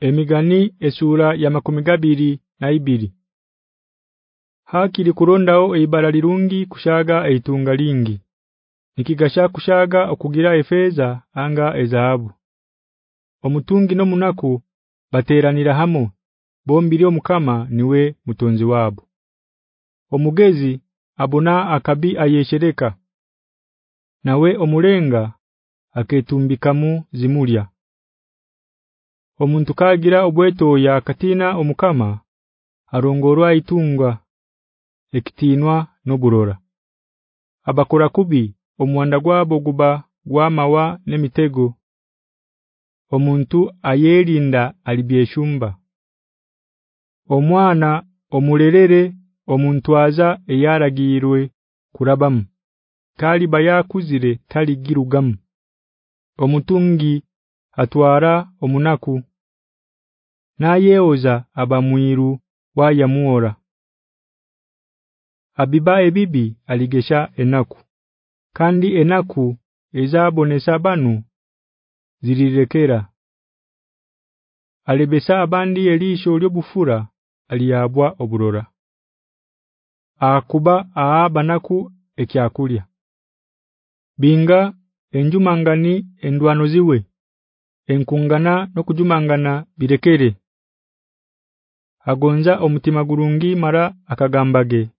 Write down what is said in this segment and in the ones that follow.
Emigani esura ya makumigabiri na ibiri. Hakiri kurondao eibara lirungi kushaga eitunga lingi. Nikigasha kushaga okugira efeza anga ezahabu. Omutungi no munaku bateranira hamo bombiri omukama niwe mutonzi wabo Omugezi abuna akabi ayeshereka. Nawe omulenga aketumbikamu zimulya Omuntu kagira obweto ya katina omukama arongorwa itunga ekitinwa noburora Abakora kubi omwanda gwabo guba gwamawa nemitego. Omuntu ayelinda alibyeshumba Omwana omulelere omuntu aza eyaragirwe kurabamu. Kali bayakuzire tali girugamu Omutungi atwara omunaku nayeoza abamwiru wayamuora Abiba ebibi aligesha enaku kandi enaku ezabonesa banu zilirekera Alibesa abandi elisho lyobufura aliyabwa oburora. Akuba aaba naku ekyakulya. Binga enjumangani endwano ziwe enkungana nokujumangana birekere. Agonza omutima gurungi mara akagambage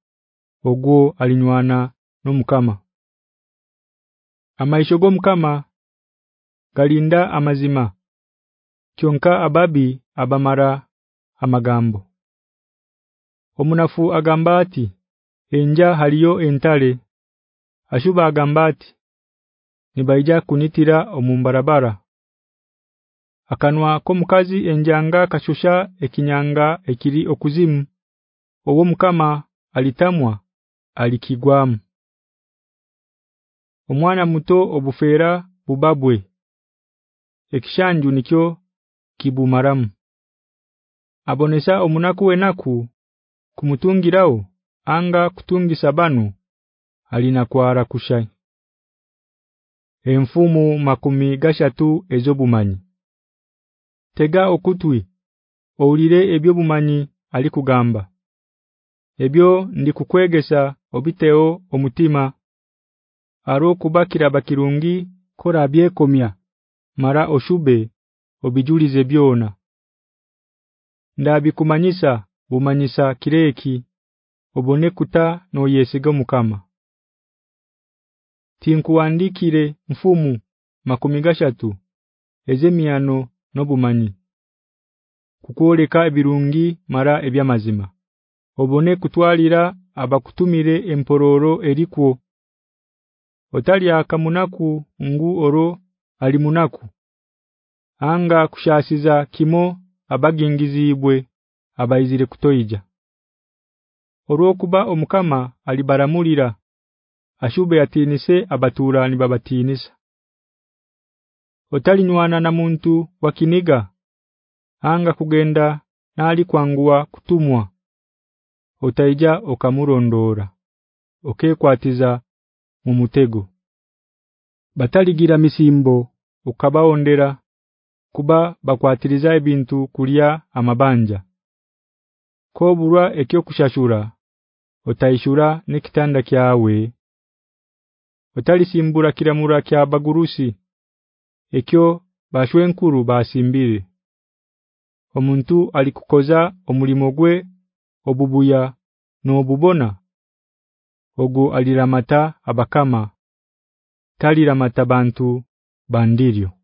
ogwo alinywana nomukama Amaisho go mukama galinda amazima. Kyonka ababi abamara amagambo. Omunafu agambati enja haliyo entale. Ashuba agambati nibaija kunitira omumbarabara akanwa ko mukazi enjanga kashusha ekinyanga ekiri okuzimu. Owo mukama alitamwa alikigwamu. Omwana muto obufera bubabwe. Ekishanju nikyo kibumaramu. Abonesa omunaku wenaku kumutungirao anga kutungisa banu alina kwara kushai. Enfumu makumi gashatu ezobumanyi Tega okutwi Oulire ebyo bumanyi alikugamba Ebyo ndi kukwegesha obiteo omutima. Aro kubakira bakirungi kora byekomya mara oshube obijulize byona. Ndabikumanyisa bumanyisa kireki obone kuta no yesiga mukama Tinkuandikire mfumu makumi gashatu ezemiano nobumanyi kukoleka ebirungi mara ebyamazima. Obone kutwalira abakutumire empororo erikwo Otali akamunaku ngu oro ali munaku. Anga kushasiza kimo abagingizibwe abayizire kutoija. Orokuba omukama alibaramulira ashube yatinise abaturani babatinisa Otali nywana na muntu wakiniga anga kugenda nali kwangua kutumwa. Otaija okamurondora. Okekwatiza mu mutego. Bataligira misimbo ukabaondera kuba bakwatiriza ebintu kulya amabanja. Koburwa ekyo kushashura otaishura nekitanda kyawe. Otalisimbura kiramura kya bagurusi ekyo bashwenkuru basimbire. Omuntu alikukoza omulimo gwe obubuya nobubona ogu aliramata abakama. Taliramata bantu bandirio